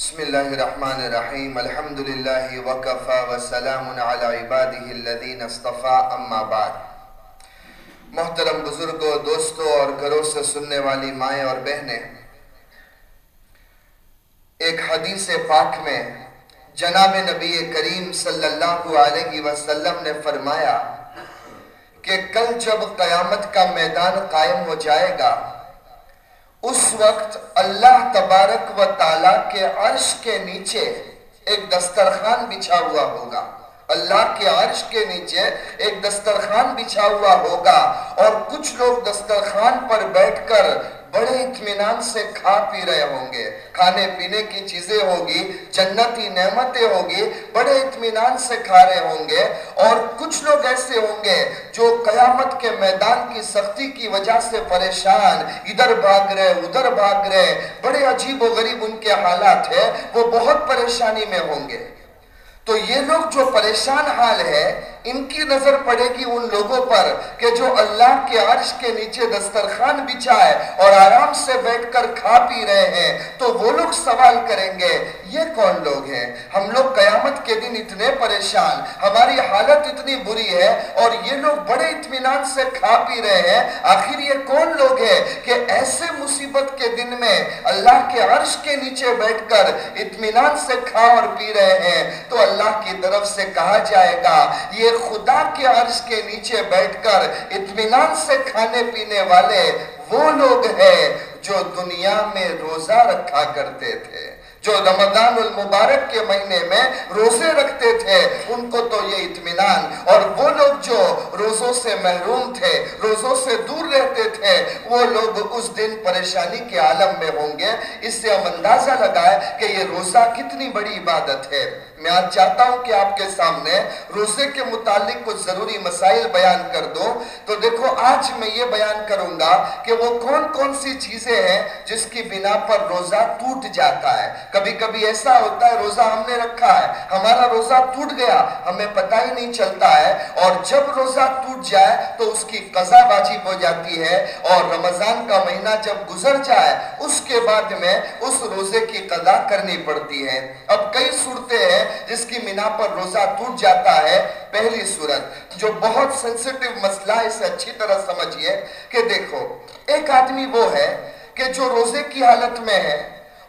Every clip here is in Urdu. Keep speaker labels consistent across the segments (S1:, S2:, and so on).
S1: بسم اللہ الرحمن الرحیم الحمدللہ وکفا وسلام علی عبادہ الذین اصطفا اما بعد. محترم بزرگوں دوستوں اور گھروں سے سننے والی مائیں اور بہنیں، ایک حدیث پاک میں جناب نبی کریم صلی اللہ علیہ وسلم نے فرمایا کہ کل جب قیامت کا میدان قائم ہو جائے گا اس وقت اللہ تبارک و تعالیٰ کے عرش کے نیچے ایک دسترخان بچھا ہوا ہوگا۔ اللہ کے عرش کے نیچے ایک دسترخان بچھا ہوا ہوگا اور کچھ لوگ دسترخان پر بیٹھ کر بڑے اطمینان سے کھا پی رہے ہوں گے۔ کھانے پینے کی چیزیں ہوگی، جنتی نعمتیں ہوگی، بڑے اطمینان سے کھا رہے ہوں گے۔ اور کچھ لوگ ایسے ہوں گے جو قیامت کے میدان کی سختی کی وجہ سے پریشان، ادھر بھاگ رہے، ادھر بھاگ رہے۔ بڑے عجیب و غریب ان کے حالات ہے وہ بہت پریشانی میں ہوں گے۔ تو یہ لوگ جو پریشان حال ہے ان کی نظر پڑے گی ان لوگوں پر کہ جو اللہ کے عرش کے نیچے دسترخان بچھائے اور آرام سے بیٹھ کر کھا پی رہے ہیں، تو وہ لوگ سوال کریں گے، یہ کون لوگ ہیں؟ ہم لوگ قیامت کے دن اتنے پریشان، ہماری حالت اتنی بری ہے اور یہ لوگ بڑے اطمینان سے کھا پی رہے ہیں۔ آخر یہ کون لوگ ہیں کہ ایسے مصیبت کے دن میں اللہ کے عرش کے نیچے بیٹھ کر اطمینان سے کھا اور پی رہے ہیں؟ تو اللہ کی طرف سے کہا جائے گا، یہ خدا کے عرش کے نیچے بیٹھ کر اطمینان سے کھانے پینے والے وہ لوگ ہیں جو دنیا میں روزہ رکھا کرتے تھے، جو رمضان المبارک کے مہینے میں روزے رکھتے تھے۔ ان کو تو یہ اطمینان، اور وہ لوگ جو روزوں سے محروم تھے، روزوں سے دور رہتے تھے، وہ لوگ اس دن پریشانی کے عالم میں ہوں گے۔ اس سے ہم اندازہ لگائے کہ یہ روزہ کتنی بڑی عبادت ہے۔ میں آج چاہتا ہوں کہ آپ کے سامنے روزے کے متعلق کچھ ضروری مسائل بیان کر دوں۔ تو دیکھو، آج میں یہ بیان کروں گا کہ وہ کون کون سی چیزیں ہیں جس کی بنا پر روزہ ٹوٹ جاتا ہے۔ کبھی کبھی ایسا ہوتا ہے، روزہ ہم نے رکھا ہے، ہمارا روزہ ٹوٹ گیا، ہمیں پتہ ہی نہیں چلتا ہے۔ اور جب روزہ ٹوٹ جائے تو اس کی قضا واجب ہو جاتی ہے۔ اور رمضان کا مہینہ جب گزر جائے، اس کے بعد میں اس روزے کی قضا کرنی پڑتی ہے۔ اب کئی صورتیں ہیں جس کی منا پر روزہ ٹوٹ جاتا ہے، پہلی صورت، جو بہت سنسٹیو مسئلہ اسے اچھی طرح سمجھئے کہ دیکھو، ایک آدمی وہ ہے کہ جو روزے کی حالت میں ہے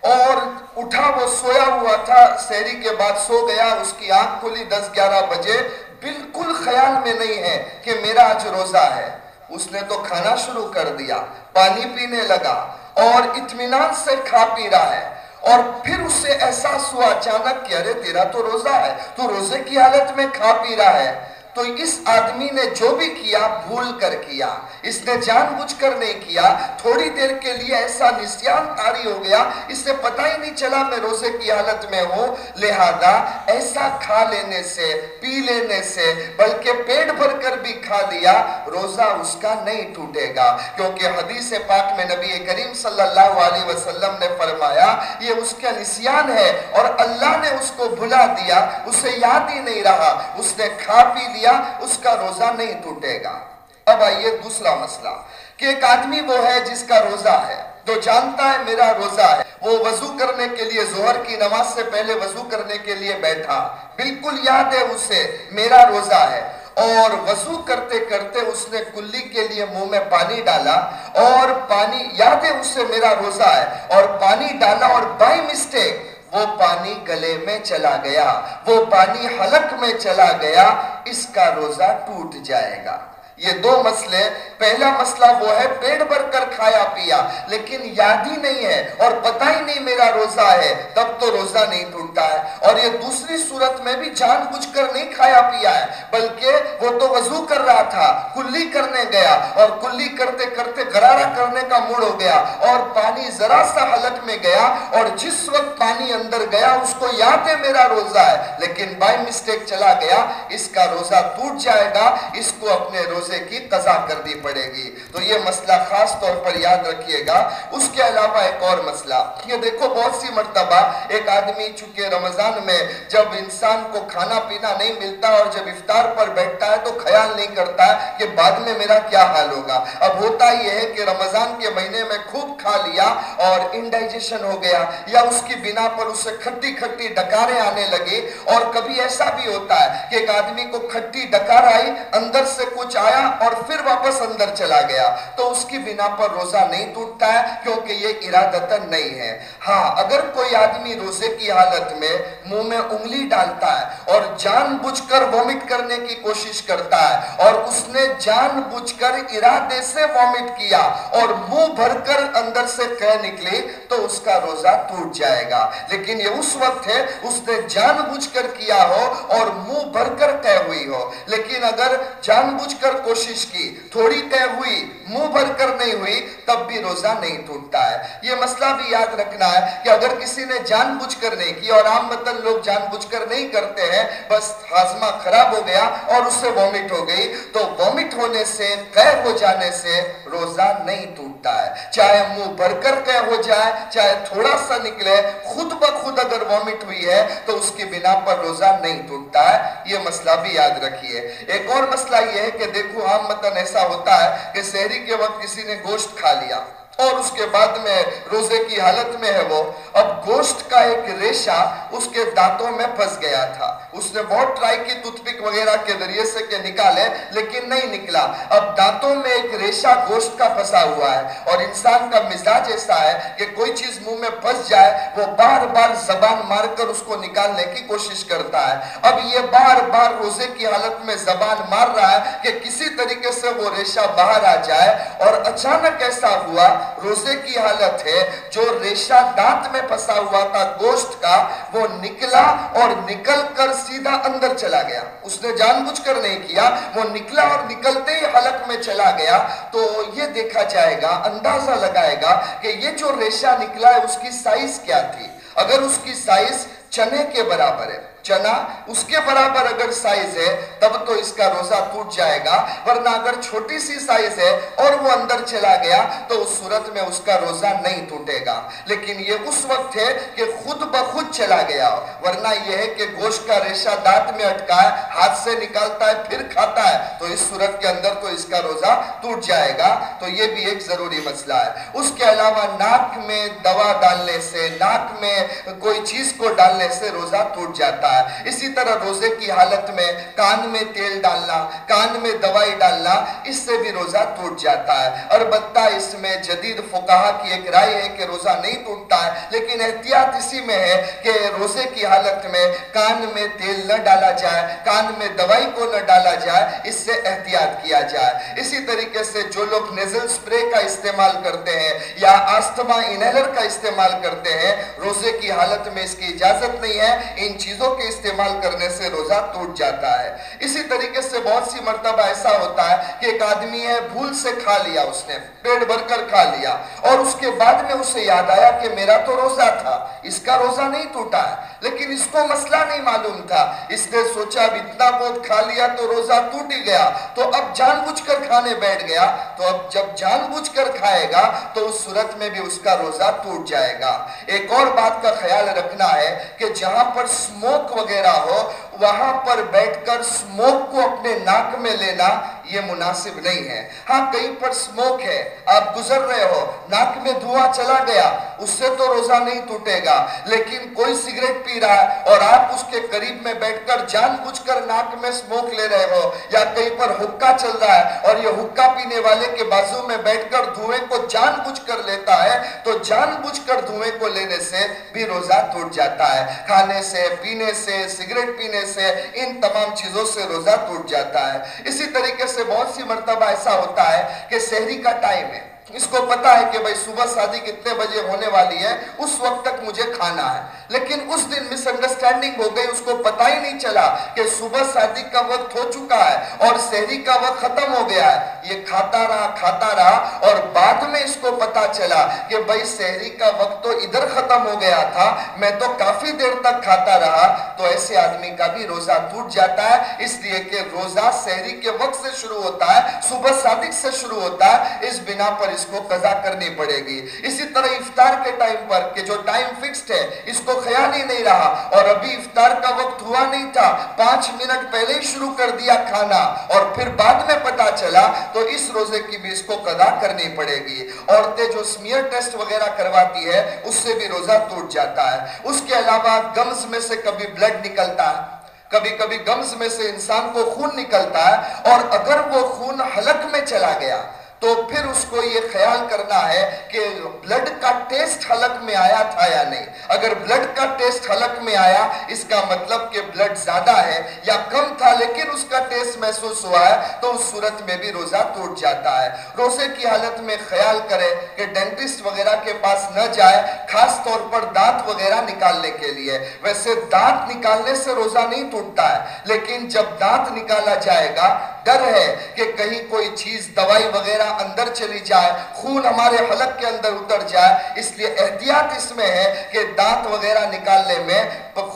S1: اور اٹھا وہ سویا ہوا تھا سہری کے بعد سو گیا، اس کی آنکھ کھلی، دس گیارہ بجے، بالکل خیال میں نہیں ہے کہ میرا آج روزہ ہے۔ اس نے تو کھانا شروع کر دیا، پانی پینے لگا اور اطمینان سے کھا پی رہا ہے۔ اور پھر اس سے احساس ہوا، اچانک کہ ارے تیرا تو روزہ ہے، تو روزے کی حالت میں کھا پی رہا ہے۔ تو اس آدمی نے جو بھی کیا بھول کر کیا۔ اس نے جان بجھ کر نہیں کیا۔ تھوڑی دیر کے لیے ایسا نسیان تاری ہو گیا۔ اس سے پتہ ہی نہیں چلا میں روزے کی حالت میں ہوں۔ لہذا ایسا کھا لینے سے، پی لینے سے، بلکہ پیٹ بھر کر بھی کھا لیا، روزہ اس کا نہیں ٹوٹے گا۔ کیونکہ حدیث پاک میں نبی کریم صلی اللہ علیہ وسلم نے فرمایا، یہ اس کا نسیان ہے اور اللہ نے اس کو بھلا دیا۔ اسے یاد ہی نہیں رہا۔ اس نے کھا پی لیا۔ لیا اس کا روزہ نہیں ٹوٹے گا۔ اب آئیے دوسرا مسئلہ۔ کہ ایک آدمی وہ ہے جس کا روزہ ہے تو جانتا ہے میرا روزہ ہے، وہ وضو کرنے کے لیے زہر کی نماز سے پہلے وضو کرنے کے لیے بیٹھا۔ بالکل یاد ہے اسے، میرا روزہ ہے۔ اور وضو کرتے کرتے اس نے کلی کے لیے منہ میں پانی ڈالا۔ اور پانی، یاد ہے اسے، میرا روزہ ہے۔ اور پانی ڈالا اور بائی مسٹیک وہ پانی گلے میں چلا گیا، وہ پانی حلق میں چلا گیا، اس کا روزہ ٹوٹ جائے گا۔ یہ دو مسئلے، پہلا مسئلہ وہ ہے پیڑ بھر کر کھایا پیا، لیکن یاد ہی نہیں ہے اور پتہ ہی نہیں میرا روزہ ہے، تب تو روزہ نہیں ٹوٹتا ہے۔ اور یہ دوسری صورت میں بھی جان بجھ کر نہیں کھایا پیا ہے، بلکہ وہ تو وضو کر رہا تھا، کلی کرنے گیا اور کلی کرتے کرتے غرارہ کرنے کا موڑ ہو گیا اور پانی ذرا سا حلق میں گیا اور جس وقت پانی اندر گیا اس کو یاد ہے میرا روزہ ہے، لیکن بائی مسٹیک چلا گیا، اس کا روزہ ٹوٹ جائے گا، اس کو اپنے روزے روزے کی قضا کر دی پڑے گی۔ تو یہ مسئلہ خاص طور پر یاد رکھیے گا۔ اس کے علاوہ ایک اور مسئلہ۔ یہ دیکھو، بہت سی مرتبہ ایک آدمی چونکہ رمضان میں جب انسان کو کھانا پینا نہیں ملتا اور جب افطار پر بیٹھتا ہے تو خیال نہیں کرتا ہے کہ بعد میں میرا کیا حال ہوگا۔ اب ہوتا یہ ہے کہ رمضان کے مہینے میں خوب کھا لیا اور انڈائجیشن ہو گیا یا اس کی بنا پر اسے کھٹی کھٹی ڈکاریں آنے لگے اور کبھی ایسا بھی ہوتا ہے کہ ایک آدمی کو کھٹی ڈکار آئی، اندر سے کچھ آیا اور پھر واپس اندر چلا گیا۔ تو اس کی بنا پر روزہ نہیں ٹوٹتا ہے کیونکہ یہ ارادتن نہیں ہے۔ ہاں اگر کوئی آدمی روزے کی حالت میں منہ میں انگلی ڈالتا ہے اور جان بجھ کر وومٹ کرنے کی کوشش کرتا ہے اور اس نے جان بجھ کر ارادے سے وومٹ کیا اور منہ بھر کر اندر سے کہہ نکلی، تو اس کا روزہ ٹوٹ جائے گا۔ لیکن یہ اس وقت ہے، اس نے جان بجھ کر کیا ہو اور منہ بھر کر کہہ ہوئی ہو۔ لیکن اگر جان بجھ کر کوشش کی، تھوڑی طے ہوئی، منہ بھر کر نہیں ہوئی، تب بھی روزہ نہیں ٹوٹتا ہے۔ یہ مسئلہ بھی یاد رکھنا ہے کہ اگر کسی نے جان بجھ کر نہیں کی اور عام مطلب لوگ جان بجھ کر نہیں کرتے ہیں، بس ہاضمہ خراب ہو گیا اور اس سے وومٹ ہو گئی۔ تو وومٹ ہونے سے قید ہو جانے سے روزہ نہیں ٹوٹتا ہے۔ چاہے منہ بھر کر قید ہو جائے، چاہے تھوڑا سا نکلے، خود بخود اگر وومٹ ہوئی ہے، تو اس کی بنا پر روزہ نہیں ٹوٹتا ہے۔ یہ مسئلہ بھی یاد رکھیے۔ ایک اور مسئلہ یہ ہے کہ دیکھو عام متن ایسا ہوتا ہے کہ سہری کے وقت کسی نے گوشت کھا لیا۔ اور اس کے بعد میں روزے کی حالت میں ہے وہ۔ اب گوشت کا ایک ریشہ اس کے دانتوں میں پھنس گیا تھا۔ اس نے بہت ٹرائی کی ٹوتھ پک وغیرہ کے ذریعے سے کہ نکالے، لیکن نہیں نکلا۔ اب دانتوں میں ایک ریشہ گوشت کا پھنسا ہوا ہے اور انسان کا مزاج ایسا ہے کہ کوئی چیز منہ میں پھنس جائے، وہ بار بار زبان مار کر اس کو نکالنے کی کوشش کرتا ہے۔ اب یہ بار بار روزے کی حالت میں زبان مار رہا ہے کہ کسی طریقے سے وہ ریشہ باہر آ جائے اور اچانک ایسا ہوا روزے کی حالت ہے، جو ریشہ دانت میں پھنسا ہوا تھا، گوشت کا، وہ نکلا اور نکل کر سیدھا اندر چلا گیا۔ اس نے جان بجھ کر نہیں کیا، وہ نکلا اور نکلتے ہی حلق میں چلا گیا۔ تو یہ دیکھا جائے گا، اندازہ لگائے گا کہ یہ جو ریشہ نکلا ہے، اس کی سائز کیا تھی؟ اگر اس کی سائز چنے کے برابر ہے۔ چنا، اس کے برابر اگر سائز ہے، تب تو اس کا روزہ ٹوٹ جائے گا، ورنہ اگر چھوٹی سی سائز ہے اور وہ اندر چلا گیا، تو اس صورت میں اس کا روزہ نہیں ٹوٹے گا۔ لیکن یہ اس وقت ہے کہ خود بخود چلا گیا، ورنہ یہ ہے کہ گوشت کا ریشہ دانت میں اٹکا ہے، ہاتھ سے نکالتا ہے، پھر کھاتا ہے، تو اس صورت کے اندر تو اس کا روزہ ٹوٹ جائے گا۔ تو یہ بھی ایک ضروری مسئلہ ہے۔ اس کے علاوہ ناک میں دوا ڈالنے سے، ناک میں کوئی چیز کو ڈالنے سے روزہ ٹوٹ جاتا ہے ہے اسی طرح روزے کی حالت میں کان میں تیل ڈالنا، کان میں دوائی ڈالنا، اس سے بھی روزہ ٹوٹ جاتا ہے۔ البتہ اس میں جدید فقہا کی ایک رائے ہے کہ روزہ نہیں ٹوٹتا ہے، لیکن احتیاط اسی میں ہے کہ روزے کی حالت میں کان میں تیل نہ ڈالا جائے، کان میں دوائی کو نہ ڈالا جائے، اس سے احتیاط کیا جائے۔ اسی طریقے سے جو لوگ نیزل سپرے کا استعمال کرتے ہیں یا آستما انہیلر کا استعمال کرتے ہیں، روزے کی حالت میں اس کی اجازت نہیں ہے۔ ان چیزوں کے استعمال کرنے سے روزہ ٹوٹ جاتا ہے۔ اسی طریقے سے بہت سی مرتبہ ایسا ہوتا ہے کہ ایک آدمی ہے، بھول سے کھا لیا اس نے، پیٹ بھر کر کھا لیا اور اس کے بعد میں اسے یاد آیا کہ میرا تو روزہ تھا، اس کا روزہ نہیں ٹوٹا ہے۔ لیکن اس کو مسئلہ نہیں معلوم تھا۔ اس نے سوچا اب اتنا بہت کھا لیا تو روزہ ٹوٹ ہی گیا۔ تو اب جان بوجھ کر کھانے بیٹھ گیا۔ تو اب جب جان بوجھ کر کھائے گا تو اس صورت میں بھی اس کا روزہ ٹوٹ جائے گا۔ ایک اور بات کا خیال رکھنا ہے کہ جہاں پر سموک وغیرہ ہو وہاں پر بیٹھ کر سموک کو اپنے ناک میں لینا یہ مناسب نہیں ہے۔ ہاں کہیں پر سموک ہے، آپ گزر رہے ہو، ناک میں دھواں چلا گیا، اس سے تو روزہ نہیں ٹوٹے گا۔ لیکن کوئی سگریٹ پی رہا ہے اور آپ اس کے قریب میں بیٹھ کر جان بوجھ کر ناک میں سموک لے رہے ہو یا کہیں پر حکا چل رہا ہے اور یہ حکا پینے والے کے بازو میں بیٹھ کر دھوئے کو جان بوجھ کر لیتا ہے، تو جان بوجھ کر دھوئے کو لینے سے بھی روزہ ٹوٹ جاتا ہے۔ کھانے سے، پینے سے سگریٹ پینے سے ان تمام چیزوں سے روزہ ٹوٹ جاتا ہے۔ اسی طریقے سے بہت سی مرتبہ ایسا ہوتا ہے کہ سہری کا ٹائم ہے۔ اس کو پتا ہے کہ بھائی صبح شادی کتنے بجے ہونے والی ہے، اس وقت تک مجھے کھانا ہے۔ لیکن اس دن مس انڈرسٹینڈنگ ہو گئی، اس کو پتا ہی نہیں چلا کہ صبح شادی کا وقت ہو چکا ہے اور سہری کا وقت ختم ہو گیا ہے۔ یہ کھاتا رہا کھاتا رہا اور بعد میں اس کو پتا چلا کہ بھائی سہری کا وقت تو ادھر ختم ہو گیا تھا، میں تو کافی دیر تک کھاتا رہا۔ تو ایسے آدمی کا بھی روزہ ٹوٹ جاتا ہے، اس لیے کہ روزہ سہری کے وقت سے شروع ہوتا ہے، صبح صادق سے شروع ہوتا ہے۔ اس بنا پر اس کو قضا کرنی پڑے گی۔ اسی طرح افطار کے ٹائم پر کہ جو ٹائم فکسڈ ہے، اس کو خیال ہی نہیں رہا اور ابھی افطار کا وقت ہوا نہیں تھا۔ پانچ منٹ پہلے ہی شروع کر دیا کھانا اور پھر بعد میں پتا چلا تو اس روزے کی بھی اس کو قضا کرنی پڑے گی۔ عورتیں جو سمیئر ٹیسٹ وغیرہ کرواتی ہے، اس سے بھی روزہ ٹوٹ جاتا ہے۔ اس کے علاوہ گمز میں سے کبھی بلڈ نکلتا ہے۔ کبھی کبھی گمز میں سے انسان کو خون نکلتا ہے اور اگر وہ خون حلق میں چلا گیا تو پھر اس کو یہ خیال کرنا ہے کہ بلڈ کا ٹیسٹ حلق میں آیا تھا یا نہیں؟ اگر بلڈ کا ٹیسٹ حلق میں آیا، اس کا مطلب کہ بلڈ زیادہ ہے یا کم تھا لیکن اس کا ٹیسٹ محسوس ہوا ہے، تو اس صورت میں بھی روزہ ٹوٹ جاتا ہے۔ روزے کی حالت میں خیال کرے کہ ڈینٹسٹ وغیرہ کے پاس نہ جائے، خاص طور پر دانت وغیرہ نکالنے کے لیے۔ ویسے دانت نکالنے سے روزہ نہیں ٹوٹتا ہے، لیکن جب دانت نکالا جائے گا، ڈر ہے کہ کہیں کوئی چیز، دوائی وغیرہ اندر چلی جائے، خون ہمارے حلق کے اندر اتر جائے، اس لیے احتیاط اس میں ہے کہ دانت وغیرہ نکالنے میں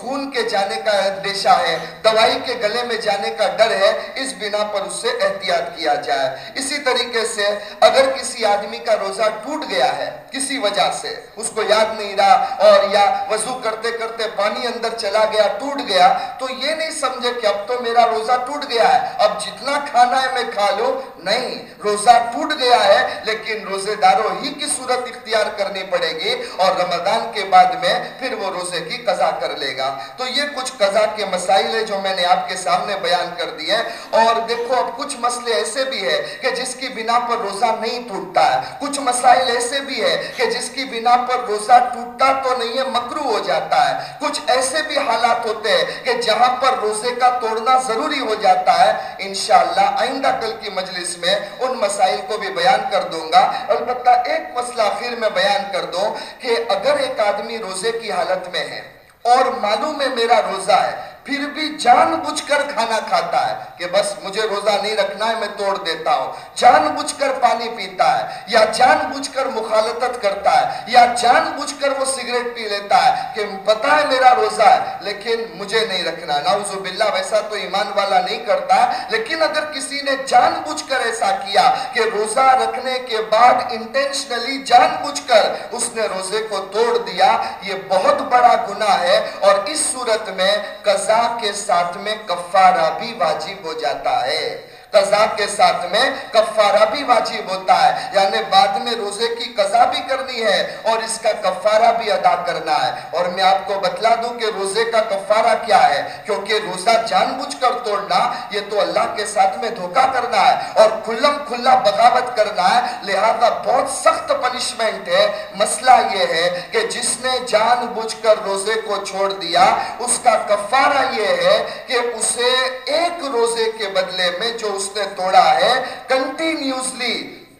S1: خون کے جانے کا اندیشہ ہے، دوائی کے گلے میں جانے کا ڈر ہے، اس بنا پر اس سے احتیاط کیا جائے۔ اسی طریقے سے اگر کسی آدمی کا روزہ ٹوٹ گیا ہے، کسی وجہ سے، اس کو یاد نہیں رہا اور یا وضو کرتے کرتے پانی اندر چلا گیا، ٹوٹ گیا، تو یہ نہیں سمجھے کہ اب تو میرا روزہ ٹوٹ گیا ہے۔ اب جتنا کھانا ہے میں کھا لوں۔ نہیں، روزہ ٹوٹ گیا ہے، لیکن روزے داروں ہی کی صورت اختیار کرنی پڑے گی اور رمضان کے بعد میں پھر وہ روزے کی قضا کر لے گا۔ تو یہ کچھ قضا کے مسائل ہیں جو میں نے آپ کے سامنے بیان کر دیے اور دیکھو، اب کچھ مسئلے ایسے بھی ہے کہ جس کی بنا پر روزہ نہیں ٹوٹتا ہے۔ کچھ مسائل ایسے بھی ہے کہ جس کی بنا پر روزہ ٹوٹتا تو نہیں ہے، مکرو ہو جاتا ہے۔ کچھ ایسے بھی حالات ہوتے ہیں کہ جہاں پر روزے کا توڑنا ضروری ہو جاتا ہے۔ انشاءاللہ آئندہ کل کی مجلس میں ان مسائل کو بھی بیان کر دوں گا۔ البتہ ایک مسئلہ آخر میں بیان کر دوں کہ اگر ایک آدمی روزے کی حالت میں ہے اور معلوم ہے میرا روزہ ہے۔ پھر بھی جان بجھ کر کھانا کھاتا ہے کہ بس مجھے روزہ نہیں رکھنا ہے، میں توڑ دیتا ہوں۔ جان بجھ کر پانی پیتا ہے، یا جان بجھ کر مخالطت کرتا ہے، یا جان بجھ کر وہ سگریٹ پی لیتا ہے کہ پتا ہے میرا روزہ ہے، لیکن مجھے نہیں رکھنا نعوذ باللہ، ویسا تو ایمان والا نہیں کرتا، لیکن اگر کسی نے جان بجھ کر ایسا کیا کہ روزہ رکھنے کے بعد انٹینشنلی جان بجھ کر اس نے روزے کو توڑ دیا، یہ بہت بڑا گناہ ہے۔ اور اس صورت میں قضا کے ساتھ میں کفارہ بھی واجب ہو جاتا ہے۔ قضا کے ساتھ میں کفارہ بھی واجب ہوتا ہے۔ یعنی بعد میں روزے کی قضا بھی کرنی ہے اور اس کا کفارہ بھی ادا کرنا ہے۔ اور میں آپ کو بتلا دوں کہ روزے کا کفارہ کیا ہے، کیونکہ روزہ جان بجھ کر توڑنا، یہ تو اللہ کے ساتھ میں دھوکہ کرنا ہے اور کھلم کھلا بغاوت کرنا ہے۔ لہذا بہت سخت پنشمنٹ ہے۔ مسئلہ یہ ہے کہ جس نے جان بجھ کر روزے کو چھوڑ دیا، اس کا کفارہ یہ ہے کہ اسے ایک روزے کے بدلے میں جو اس اس نے توڑا ہے کنٹینیوسلی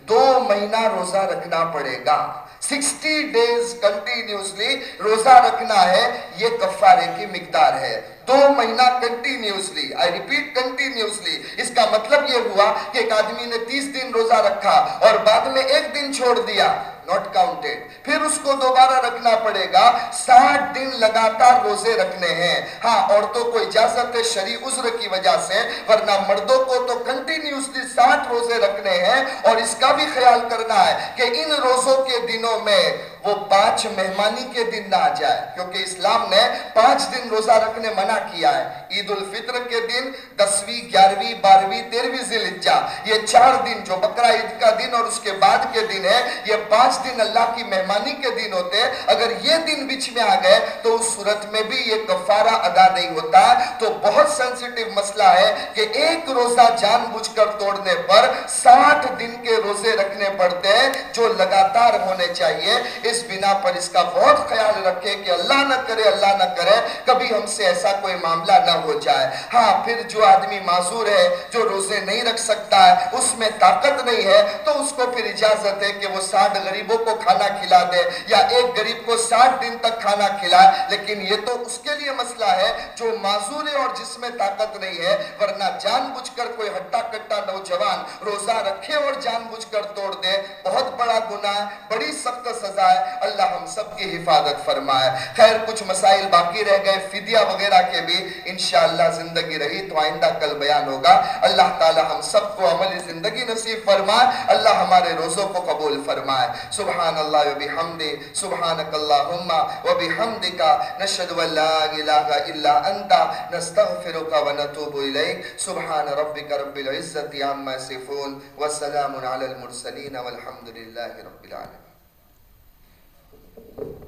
S1: دو مہینہ روزہ رکھنا پڑے گا۔ سکسٹی ڈیز کنٹینیوسلی روزہ رکھنا ہے، یہ کفارے کی مقدار ہے۔ دو مہینہ کنٹینیوسلی آئی ریپیٹ کنٹینیوسلی اس کا مطلب یہ ہوا کہ ایک آدمی نے تیس دن روزہ رکھا اور بعد میں ایک دن چھوڑ دیا۔ نوٹ کاؤنٹڈ پھر اس کو دوبارہ رکھنا پڑے گا۔ ساٹھ دن لگاتار روزے رکھنے ہیں۔ ہاں عورتوں کو اجازت ہے شریع عذر کی وجہ سے، ورنہ مردوں کو تو کنٹینیوسلی ساٹھ روزے رکھنے ہیں۔ اور اس کا بھی خیال کرنا ہے کہ ان روزوں کے دنوں میں وہ پانچ مہمانی کے دن نہ آ جائے، کیونکہ اسلام نے پانچ دن روزہ رکھنے منع کیا ہے۔ عید الفطر کے دن دسویں، گیارہویں، بارہویں، تیرہویں ذلجہ یہ چار دن جو بکرا عید کا دن اور اس کے بعد کے دن ہے یہ پانچ دن اللہ کی مہمانی کے دن ہوتے اگر یہ دن بچ میں آ گئے تو اس صورت میں بھی یہ کفارہ ادا نہیں ہوتا۔ تو بہت سنسیٹیو مسئلہ ہے کہ ایک روزہ جان بجھ کر توڑنے پر ساٹھ دن کے روزے رکھنے پڑتے ہیں جو لگاتار ہونے چاہیے۔ اس اس بنا پر اس کا بہت خیال رکھے کہ اللہ نہ کرے، اللہ نہ کرے، کبھی ہم سے ایسا کوئی معاملہ نہ ہو جائے۔ ہاں پھر جو آدمی معذور ہے، جو روزے نہیں رکھ سکتا ہے، اس میں طاقت نہیں ہے، تو اس کو پھر اجازت ہے کہ وہ ساٹھ غریبوں کو کھانا کھلا دے یا ایک غریب کو ساٹھ دن تک کھانا کھلائے۔ لیکن یہ تو اس کے لیے مسئلہ ہے جو معذور ہے اور جس میں طاقت نہیں ہے۔ ورنہ جان بجھ کر کوئی ہٹا کٹا نوجوان روزہ رکھے اور جان بجھ کر توڑ دے۔ بہت بڑا گناہ، بڑی سخت سزا ہے۔ اللہ ہم سب کی حفاظت فرمائے۔ خیر، کچھ مسائل باقی رہ گئے، فدیہ وغیرہ کے بھی انشاءاللہ زندگی رہی تو آئندہ کل بیان ہوگا۔ اللہ تعالی ہم سب کو عملی زندگی نصیب فرمائے، اللہ ہمارے روزوں کو قبول فرمائے۔ سبحان اللہ و بحمد سبحانک اللہم و بحمدک، نشہد و لا الہ الا انت، نستغفرک و نتوب الیک۔ سبحان ربک رب العزت عما صفون وسلام علی المرسلین والحمد للہ رب العالمين Thank you.